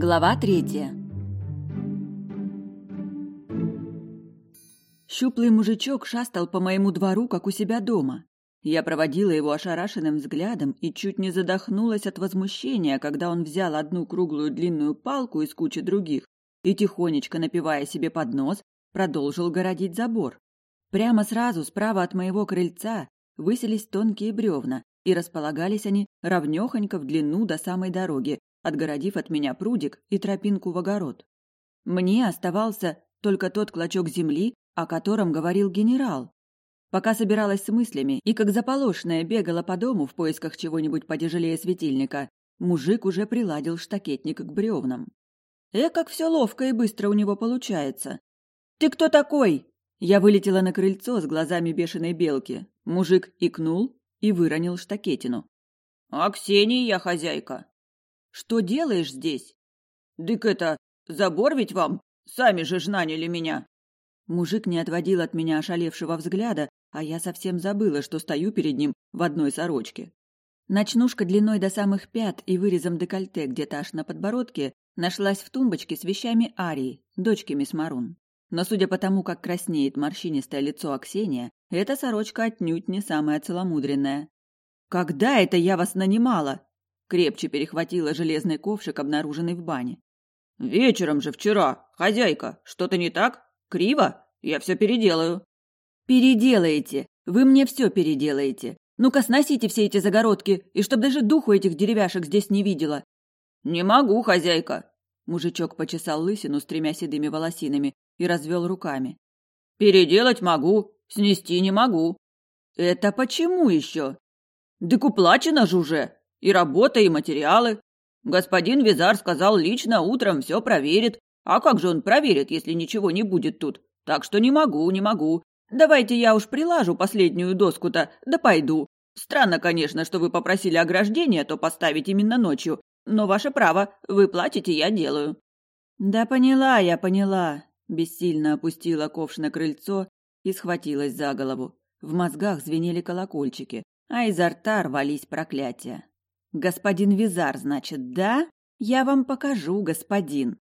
Глава третья. Щуплый мужичок шастал по моему двору, как у себя дома. Я проводила его ошарашенным взглядом и чуть не задохнулась от возмущения, когда он взял одну круглую длинную палку из кучи других и, тихонечко напивая себе под нос, продолжил городить забор. Прямо сразу справа от моего крыльца высились тонкие бревна, и располагались они ровнёхонько в длину до самой дороги, отгородив от меня прудик и тропинку в огород. Мне оставался только тот клочок земли, о котором говорил генерал. Пока собиралась с мыслями и как заполошная бегала по дому в поисках чего-нибудь потяжелее светильника, мужик уже приладил штакетник к бревнам. Э, как все ловко и быстро у него получается. «Ты кто такой?» Я вылетела на крыльцо с глазами бешеной белки. Мужик икнул и выронил штакетину. «А Ксения я хозяйка». Что делаешь здесь? Дык это, забор ведь вам, сами же ж наняли меня. Мужик не отводил от меня ошалевшего взгляда, а я совсем забыла, что стою перед ним в одной сорочке. Ночнушка длиной до самых пят и вырезом декольте где-то аж на подбородке нашлась в тумбочке с вещами Арии, дочки мисс Марун. Но судя по тому, как краснеет морщинистое лицо Аксения, эта сорочка отнюдь не самая целомудренная. «Когда это я вас нанимала?» Крепче перехватила железный ковшик, обнаруженный в бане. «Вечером же вчера, хозяйка, что-то не так? Криво? Я все переделаю». «Переделаете! Вы мне все переделаете! Ну-ка, сносите все эти загородки, и чтоб даже духу этих деревяшек здесь не видела!» «Не могу, хозяйка!» Мужичок почесал лысину с тремя седыми волосинами и развел руками. «Переделать могу, снести не могу». «Это почему еще?» «Дык уплачено же уже!» И работа, и материалы. Господин Визар сказал лично утром все проверит. А как же он проверит, если ничего не будет тут? Так что не могу, не могу. Давайте я уж прилажу последнюю доску-то, да пойду. Странно, конечно, что вы попросили ограждение, то поставить именно ночью. Но ваше право, вы платите, я делаю. Да поняла я, поняла. Бессильно опустила ковш на крыльцо и схватилась за голову. В мозгах звенели колокольчики, а изо рта рвались проклятия. Господин Визар, значит, да? Я вам покажу, господин.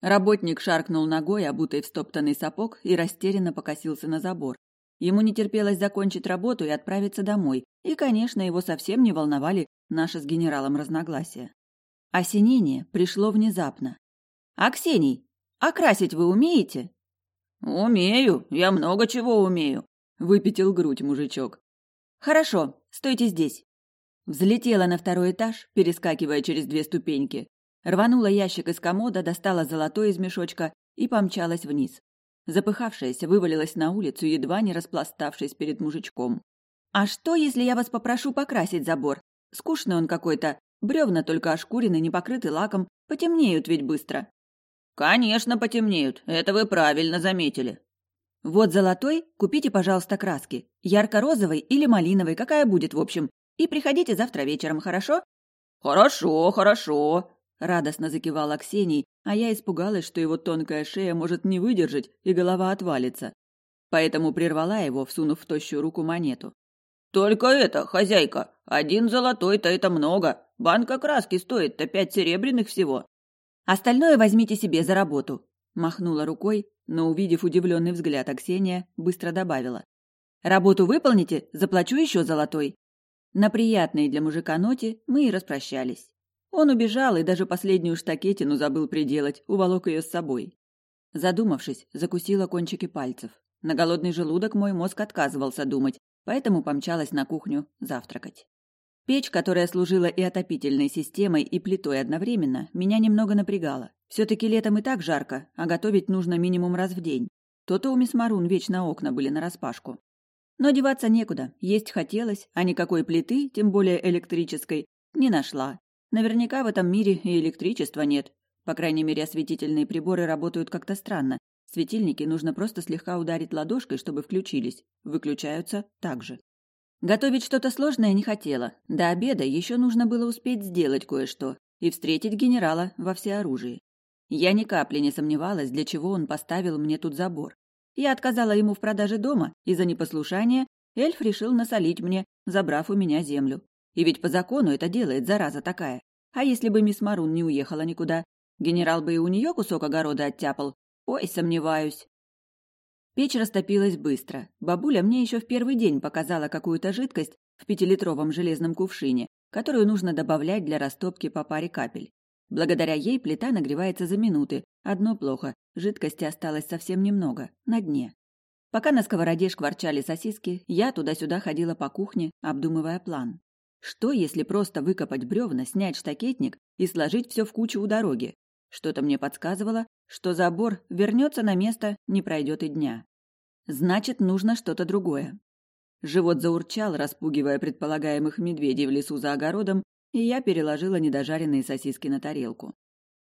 Работник шаркнул ногой, обутой в стоптанный сапог, и растерянно покосился на забор. Ему не терпелось закончить работу и отправиться домой, и, конечно, его совсем не волновали наши с генералом разногласия. Осенение пришло внезапно. «Аксений, а красить вы умеете?» «Умею, я много чего умею», — выпятил грудь мужичок. «Хорошо, стойте здесь. Взлетела на второй этаж, перескакивая через две ступеньки. Рванула ящик из комода, достала золотой из мешочка и помчалась вниз. Запыхавшаяся вывалилась на улицу, едва не распластавшись перед мужичком. «А что, если я вас попрошу покрасить забор? Скучный он какой-то, бревна только ошкурены, не покрыты лаком, потемнеют ведь быстро». «Конечно потемнеют, это вы правильно заметили». «Вот золотой, купите, пожалуйста, краски. Ярко-розовой или малиновой, какая будет, в общем. И приходите завтра вечером, хорошо?» «Хорошо, хорошо», — радостно закивал Аксений, а я испугалась, что его тонкая шея может не выдержать и голова отвалится. Поэтому прервала его, всунув в тощую руку монету. «Только это, хозяйка, один золотой-то это много. Банка краски стоит-то пять серебряных всего». «Остальное возьмите себе за работу», — махнула рукой, но, увидев удивленный взгляд Аксения, быстро добавила. «Работу выполните, заплачу еще золотой». На приятной для мужика ноте мы и распрощались. Он убежал и даже последнюю штакетину забыл приделать, уволок ее с собой. Задумавшись, закусила кончики пальцев. На голодный желудок мой мозг отказывался думать, поэтому помчалась на кухню завтракать. Печь, которая служила и отопительной системой, и плитой одновременно, меня немного напрягала. Все-таки летом и так жарко, а готовить нужно минимум раз в день. То-то у мисс Марун вечно окна были нараспашку. Но деваться некуда, есть хотелось, а никакой плиты, тем более электрической, не нашла. Наверняка в этом мире и электричества нет. По крайней мере, осветительные приборы работают как-то странно. Светильники нужно просто слегка ударить ладошкой, чтобы включились. Выключаются также. Готовить что-то сложное не хотела. До обеда еще нужно было успеть сделать кое-что и встретить генерала во всеоружии. Я ни капли не сомневалась, для чего он поставил мне тут забор. Я отказала ему в продаже дома, и за непослушание эльф решил насолить мне, забрав у меня землю. И ведь по закону это делает зараза такая. А если бы мисс Марун не уехала никуда? Генерал бы и у нее кусок огорода оттяпал. Ой, сомневаюсь. Печь растопилась быстро. Бабуля мне еще в первый день показала какую-то жидкость в пятилитровом железном кувшине, которую нужно добавлять для растопки по паре капель. Благодаря ей плита нагревается за минуты. Одно плохо – жидкости осталось совсем немного, на дне. Пока на сковороде шкварчали сосиски, я туда-сюда ходила по кухне, обдумывая план. Что, если просто выкопать бревна, снять штакетник и сложить все в кучу у дороги? Что-то мне подсказывало, что забор вернется на место, не пройдет и дня. Значит, нужно что-то другое. Живот заурчал, распугивая предполагаемых медведей в лесу за огородом, и я переложила недожаренные сосиски на тарелку.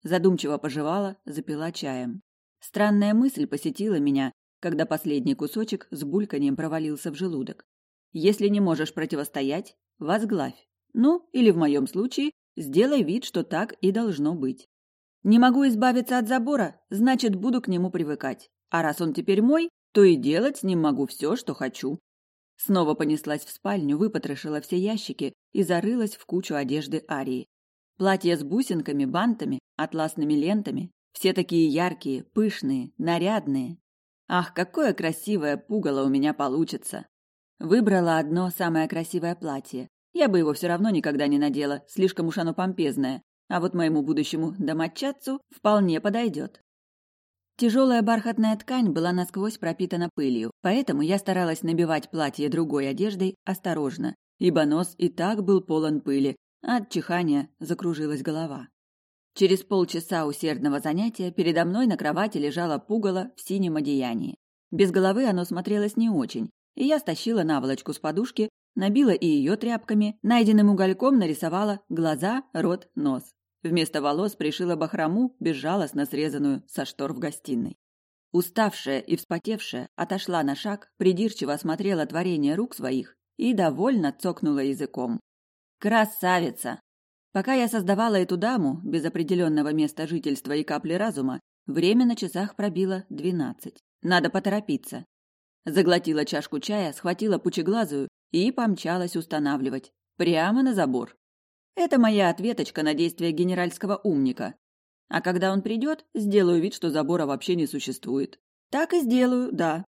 Задумчиво пожевала, запила чаем. Странная мысль посетила меня, когда последний кусочек с бульканьем провалился в желудок. Если не можешь противостоять, возглавь. Ну, или в моем случае, сделай вид, что так и должно быть. Не могу избавиться от забора, значит, буду к нему привыкать. А раз он теперь мой, то и делать с ним могу все, что хочу. Снова понеслась в спальню, выпотрошила все ящики и зарылась в кучу одежды Арии. Платья с бусинками, бантами, атласными лентами, все такие яркие, пышные, нарядные. Ах, какое красивое пугало у меня получится! Выбрала одно самое красивое платье. Я бы его все равно никогда не надела, слишком уж оно помпезное, а вот моему будущему домочадцу вполне подойдет. Тяжелая бархатная ткань была насквозь пропитана пылью, поэтому я старалась набивать платье другой одеждой осторожно, ибо нос и так был полон пыли, а от чихания закружилась голова. Через полчаса усердного занятия передо мной на кровати лежало пугало в синем одеянии. Без головы оно смотрелось не очень, и я стащила наволочку с подушки, набила и ее тряпками, найденным угольком нарисовала глаза, рот, нос. Вместо волос пришила бахрому, безжалостно срезанную со штор в гостиной. Уставшая и вспотевшая, отошла на шаг, придирчиво осмотрела творение рук своих и довольно цокнула языком. «Красавица!» Пока я создавала эту даму, без определенного места жительства и капли разума, время на часах пробило двенадцать. Надо поторопиться. Заглотила чашку чая, схватила пучеглазую и помчалась устанавливать. Прямо на забор. Это моя ответочка на действия генеральского умника. А когда он придет, сделаю вид, что забора вообще не существует. Так и сделаю, да.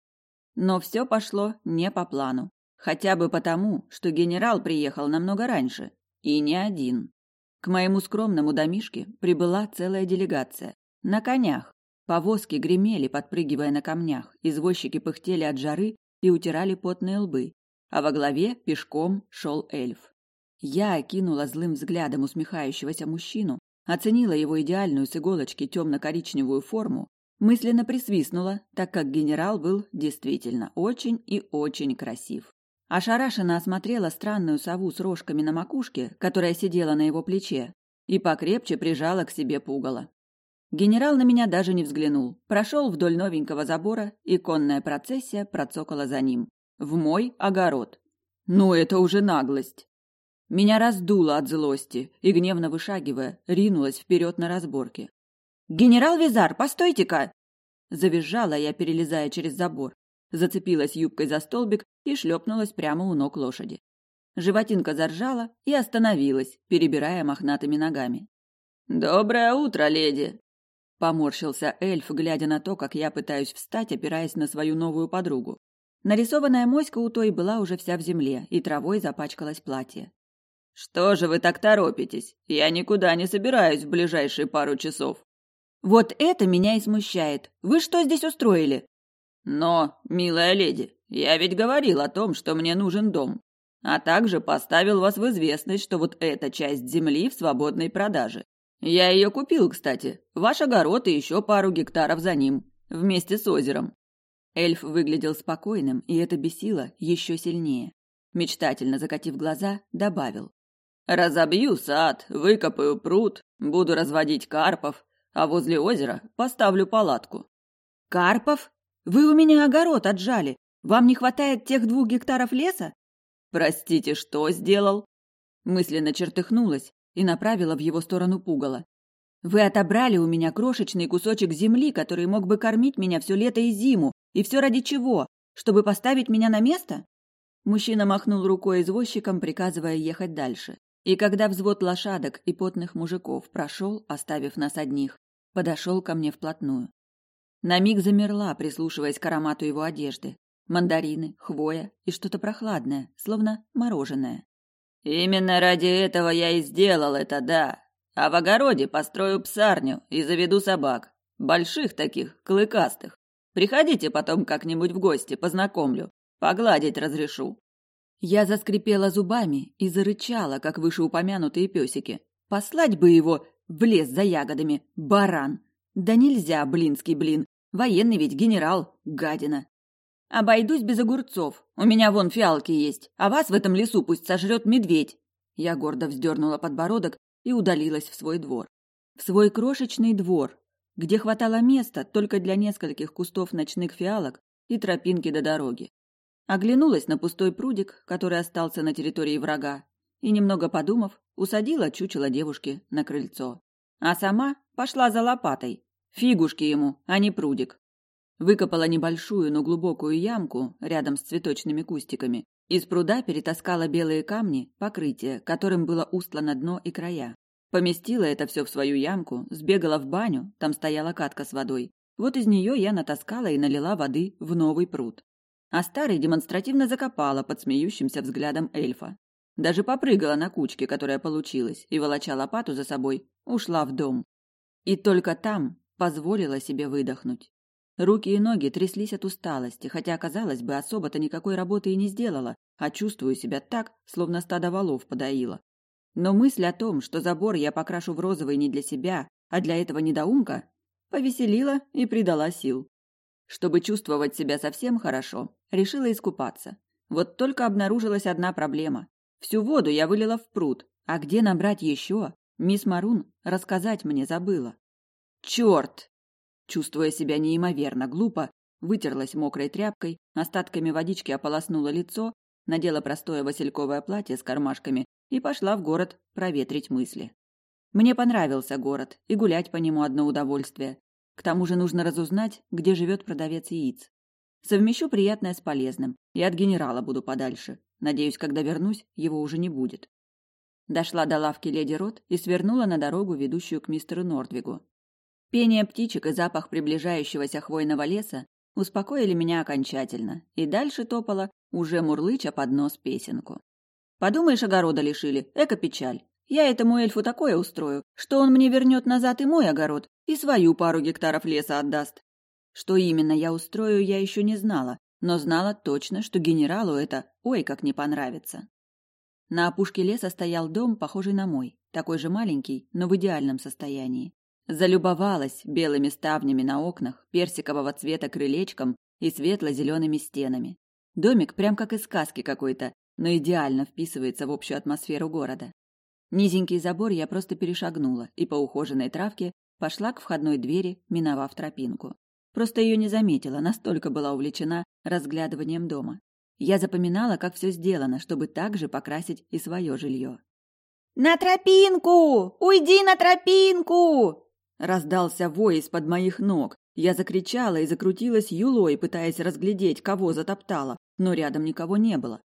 Но все пошло не по плану. Хотя бы потому, что генерал приехал намного раньше. И не один. К моему скромному домишке прибыла целая делегация. На конях. Повозки гремели, подпрыгивая на камнях. Извозчики пыхтели от жары и утирали потные лбы. А во главе пешком шел эльф. Я окинула злым взглядом усмехающегося мужчину, оценила его идеальную с иголочки темно-коричневую форму, мысленно присвистнула, так как генерал был действительно очень и очень красив. Ошарашенно осмотрела странную сову с рожками на макушке, которая сидела на его плече, и покрепче прижала к себе пугало. Генерал на меня даже не взглянул, прошел вдоль новенького забора, и конная процессия процокала за ним. В мой огород. Ну, это уже наглость. Меня раздуло от злости и, гневно вышагивая, ринулась вперед на разборке. «Генерал Визар, постойте-ка!» Завизжала я, перелезая через забор. Зацепилась юбкой за столбик и шлепнулась прямо у ног лошади. Животинка заржала и остановилась, перебирая мохнатыми ногами. «Доброе утро, леди!» Поморщился эльф, глядя на то, как я пытаюсь встать, опираясь на свою новую подругу. Нарисованная моська у той была уже вся в земле, и травой запачкалось платье. Что же вы так торопитесь? Я никуда не собираюсь в ближайшие пару часов. Вот это меня и смущает. Вы что здесь устроили? Но, милая леди, я ведь говорил о том, что мне нужен дом, а также поставил вас в известность, что вот эта часть земли в свободной продаже. Я ее купил, кстати. Ваш огород и еще пару гектаров за ним, вместе с озером. Эльф выглядел спокойным, и это бесило еще сильнее. Мечтательно закатив глаза, добавил: Разобью сад, выкопаю пруд, буду разводить карпов, а возле озера поставлю палатку. Карпов? Вы у меня огород отжали. Вам не хватает тех двух гектаров леса? Простите, что сделал? Мысленно чертыхнулась и направила в его сторону пугало. Вы отобрали у меня крошечный кусочек земли, который мог бы кормить меня все лето и зиму. И все ради чего? Чтобы поставить меня на место? Мужчина махнул рукой извозчикам, приказывая ехать дальше. И когда взвод лошадок и потных мужиков прошел, оставив нас одних, Подошел ко мне вплотную. На миг замерла, прислушиваясь к аромату его одежды. Мандарины, хвоя и что-то прохладное, словно мороженое. «Именно ради этого я и сделал это, да. А в огороде построю псарню и заведу собак. Больших таких, клыкастых. Приходите потом как-нибудь в гости, познакомлю. Погладить разрешу». Я заскрипела зубами и зарычала, как вышеупомянутые песики. Послать бы его в лес за ягодами, баран. Да нельзя, блинский блин. Военный ведь генерал, гадина. Обойдусь без огурцов. У меня вон фиалки есть, а вас в этом лесу пусть сожрет медведь. Я гордо вздернула подбородок и удалилась в свой двор. В свой крошечный двор, где хватало места только для нескольких кустов ночных фиалок и тропинки до дороги. Оглянулась на пустой прудик, который остался на территории врага, и, немного подумав, усадила чучело девушки на крыльцо. А сама пошла за лопатой. Фигушки ему, а не прудик. Выкопала небольшую, но глубокую ямку рядом с цветочными кустиками. Из пруда перетаскала белые камни, покрытие, которым было устлано дно и края. Поместила это все в свою ямку, сбегала в баню, там стояла катка с водой. Вот из нее я натаскала и налила воды в новый пруд. А старый демонстративно закопала под смеющимся взглядом эльфа. Даже попрыгала на кучке, которая получилась, и, волоча лопату за собой, ушла в дом. И только там позволила себе выдохнуть. Руки и ноги тряслись от усталости, хотя, казалось бы, особо-то никакой работы и не сделала, а чувствую себя так, словно стадо валов подоила. Но мысль о том, что забор я покрашу в розовый не для себя, а для этого недоумка, повеселила и придала сил. Чтобы чувствовать себя совсем хорошо, решила искупаться. Вот только обнаружилась одна проблема. Всю воду я вылила в пруд, а где набрать еще, мисс Марун рассказать мне забыла. Черт! Чувствуя себя неимоверно глупо, вытерлась мокрой тряпкой, остатками водички ополоснула лицо, надела простое васильковое платье с кармашками и пошла в город проветрить мысли. Мне понравился город, и гулять по нему одно удовольствие. К тому же нужно разузнать, где живет продавец яиц. Совмещу приятное с полезным, и от генерала буду подальше. Надеюсь, когда вернусь, его уже не будет. Дошла до лавки леди Рот и свернула на дорогу, ведущую к мистеру Нордвигу. Пение птичек и запах приближающегося хвойного леса успокоили меня окончательно, и дальше топала, уже мурлыча под нос песенку. Подумаешь, огорода лишили. Эко-печаль. Я этому эльфу такое устрою, что он мне вернет назад и мой огород, и свою пару гектаров леса отдаст. Что именно я устрою, я еще не знала, но знала точно, что генералу это ой как не понравится. На опушке леса стоял дом, похожий на мой, такой же маленький, но в идеальном состоянии. Залюбовалась белыми ставнями на окнах, персикового цвета крылечком и светло-зелеными стенами. Домик прям как из сказки какой-то, но идеально вписывается в общую атмосферу города. Низенький забор я просто перешагнула и по ухоженной травке пошла к входной двери, миновав тропинку. Просто ее не заметила, настолько была увлечена разглядыванием дома. Я запоминала, как все сделано, чтобы также покрасить и свое жилье. «На тропинку! Уйди на тропинку!» Раздался вой из-под моих ног. Я закричала и закрутилась юлой, пытаясь разглядеть, кого затоптала, но рядом никого не было.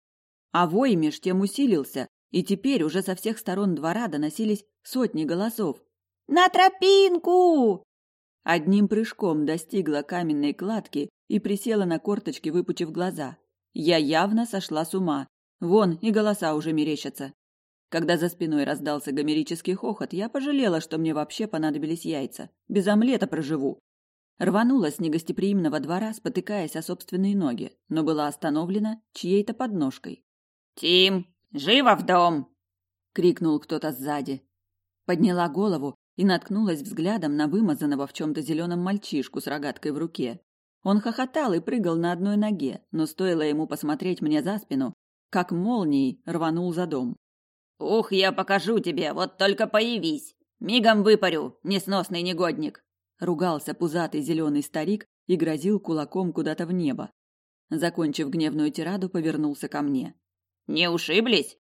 А вой меж тем усилился, и теперь уже со всех сторон двора доносились сотни голосов. «На тропинку!» Одним прыжком достигла каменной кладки и присела на корточки, выпучив глаза. Я явно сошла с ума. Вон, и голоса уже мерещатся. Когда за спиной раздался гомерический хохот, я пожалела, что мне вообще понадобились яйца. Без омлета проживу. Рванула с негостеприимного двора, спотыкаясь о собственные ноги, но была остановлена чьей-то подножкой. «Тим, живо в дом!» — крикнул кто-то сзади. Подняла голову и наткнулась взглядом на вымазанного в чем-то зеленом мальчишку с рогаткой в руке. Он хохотал и прыгал на одной ноге, но стоило ему посмотреть мне за спину, как молнией рванул за дом. «Ух, я покажу тебе, вот только появись! Мигом выпарю, несносный негодник!» Ругался пузатый зеленый старик и грозил кулаком куда-то в небо. Закончив гневную тираду, повернулся ко мне. Не ушиблись?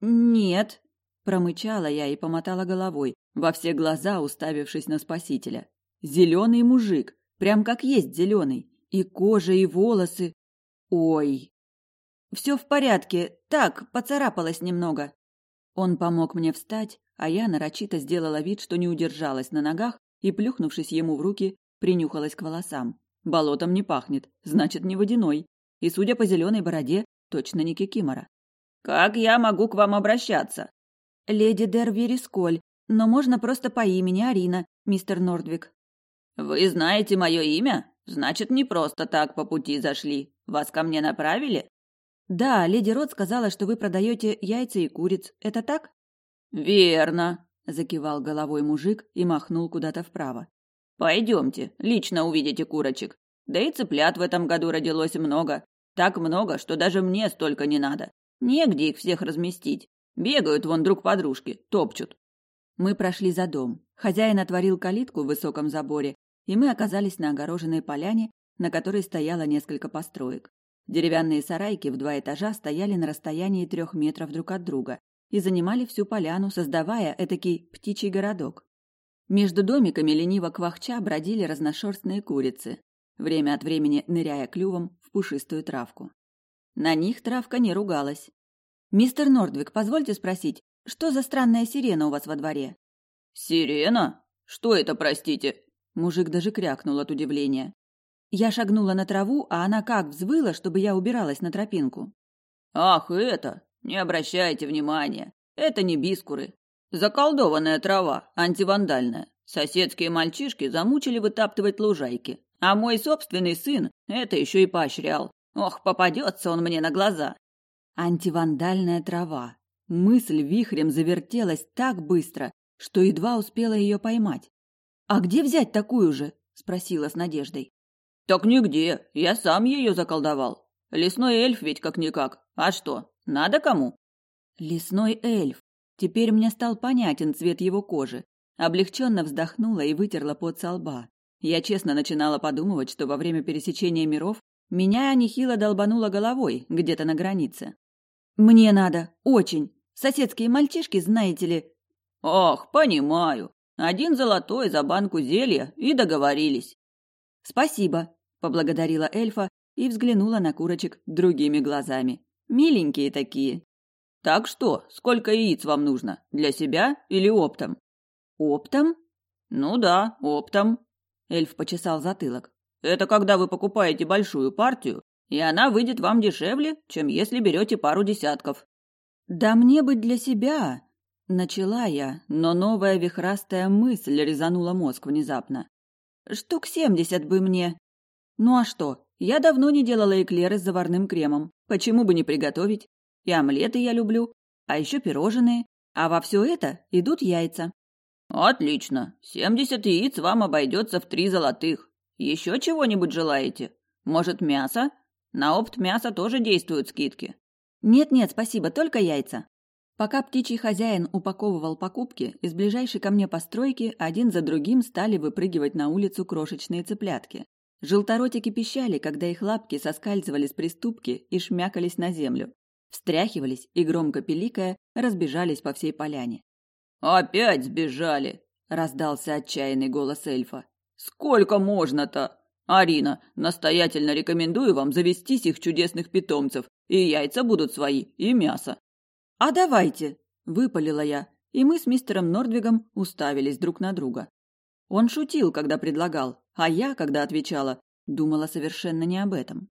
Нет, промычала я и помотала головой, во все глаза уставившись на спасителя. Зеленый мужик, прям как есть зеленый, и кожа, и волосы. Ой. Все в порядке, так, поцарапалась немного. Он помог мне встать, а я нарочито сделала вид, что не удержалась на ногах и, плюхнувшись ему в руки, принюхалась к волосам. Болотом не пахнет, значит, не водяной. И, судя по зеленой бороде, точно не кикимора. «Как я могу к вам обращаться?» «Леди Дервери Сколь, но можно просто по имени Арина, мистер Нордвик». «Вы знаете мое имя? Значит, не просто так по пути зашли. Вас ко мне направили?» «Да, леди Рот сказала, что вы продаете яйца и куриц. Это так?» «Верно», – закивал головой мужик и махнул куда-то вправо. «Пойдемте, лично увидите курочек. Да и цыплят в этом году родилось много. Так много, что даже мне столько не надо. Негде их всех разместить. Бегают вон друг подружки, топчут». Мы прошли за дом. Хозяин отворил калитку в высоком заборе, и мы оказались на огороженной поляне, на которой стояло несколько построек. Деревянные сарайки в два этажа стояли на расстоянии трех метров друг от друга и занимали всю поляну, создавая этакий птичий городок. Между домиками лениво квахча бродили разношерстные курицы, время от времени ныряя клювом в пушистую травку. На них травка не ругалась. «Мистер Нордвик, позвольте спросить, что за странная сирена у вас во дворе?» «Сирена? Что это, простите?» Мужик даже крякнул от удивления. Я шагнула на траву, а она как взвыла, чтобы я убиралась на тропинку. «Ах, это! Не обращайте внимания. Это не бискуры. Заколдованная трава, антивандальная. Соседские мальчишки замучили вытаптывать лужайки. А мой собственный сын это еще и поощрял. Ох, попадется он мне на глаза. Антивандальная трава. Мысль вихрем завертелась так быстро, что едва успела ее поймать. «А где взять такую же?» – спросила с надеждой. Так нигде, я сам ее заколдовал. Лесной эльф ведь как-никак. А что, надо кому? Лесной эльф. Теперь мне стал понятен цвет его кожи. Облегченно вздохнула и вытерла пот со лба. Я честно начинала подумывать, что во время пересечения миров меня нехило долбануло головой где-то на границе. «Мне надо, очень. Соседские мальчишки, знаете ли...» «Ох, понимаю. Один золотой за банку зелья и договорились». «Спасибо поблагодарила эльфа и взглянула на курочек другими глазами. Миленькие такие. Так что, сколько яиц вам нужно? Для себя или оптом? Оптом? Ну да, оптом. Эльф почесал затылок. Это когда вы покупаете большую партию, и она выйдет вам дешевле, чем если берете пару десятков. Да мне быть для себя, начала я, но новая вихрастая мысль резанула мозг внезапно. Штук семьдесят бы мне. Ну а что? Я давно не делала эклеры с заварным кремом. Почему бы не приготовить? И омлеты я люблю, а еще пирожные. А во все это идут яйца. Отлично. Семьдесят яиц вам обойдется в три золотых. Еще чего-нибудь желаете? Может, мясо? На опт мяса тоже действуют скидки. Нет-нет, спасибо, только яйца. Пока птичий хозяин упаковывал покупки, из ближайшей ко мне постройки один за другим стали выпрыгивать на улицу крошечные цыплятки. Желторотики пищали, когда их лапки соскальзывали с приступки и шмякались на землю. Встряхивались и, громко пиликая, разбежались по всей поляне. «Опять сбежали!» – раздался отчаянный голос эльфа. «Сколько можно-то? Арина, настоятельно рекомендую вам завестись их чудесных питомцев, и яйца будут свои, и мясо». «А давайте!» – выпалила я, и мы с мистером Нордвигом уставились друг на друга. Он шутил, когда предлагал, а я, когда отвечала, думала совершенно не об этом.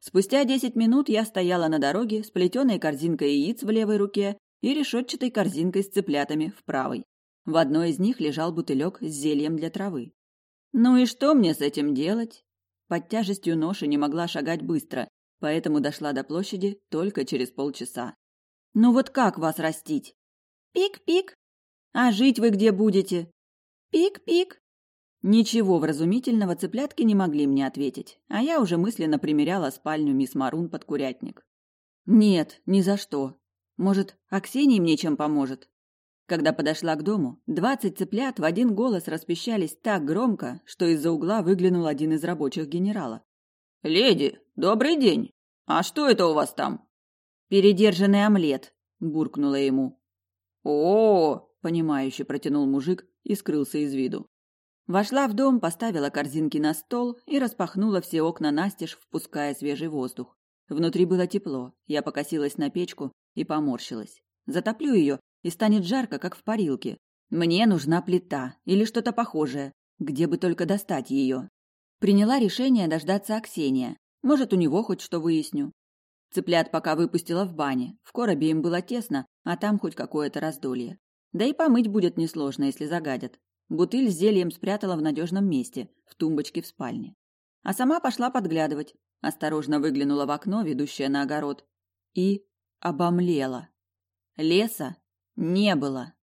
Спустя десять минут я стояла на дороге с плетеной корзинкой яиц в левой руке и решетчатой корзинкой с цыплятами в правой. В одной из них лежал бутылек с зельем для травы. Ну и что мне с этим делать? Под тяжестью ноши не могла шагать быстро, поэтому дошла до площади только через полчаса. Ну вот как вас растить? Пик-пик. А жить вы где будете? Пик-пик. Ничего вразумительного цыплятки не могли мне ответить, а я уже мысленно примеряла спальню мисс Марун под курятник. Нет, ни за что. Может, Аксинья мне чем поможет? Когда подошла к дому, двадцать цыплят в один голос распищались так громко, что из-за угла выглянул один из рабочих генерала. «Леди, добрый день! А что это у вас там?» «Передержанный омлет», – буркнула ему. «О!» – понимающе протянул мужик и скрылся из виду. Вошла в дом, поставила корзинки на стол и распахнула все окна настежь, впуская свежий воздух. Внутри было тепло. Я покосилась на печку и поморщилась. Затоплю ее, и станет жарко, как в парилке. Мне нужна плита или что-то похожее. Где бы только достать ее. Приняла решение дождаться Аксения. Может, у него хоть что выясню. Цыплят пока выпустила в бане. В коробе им было тесно, а там хоть какое-то раздолье. Да и помыть будет несложно, если загадят. Бутыль с зельем спрятала в надежном месте, в тумбочке в спальне. А сама пошла подглядывать. Осторожно выглянула в окно, ведущее на огород. И обомлела. Леса не было.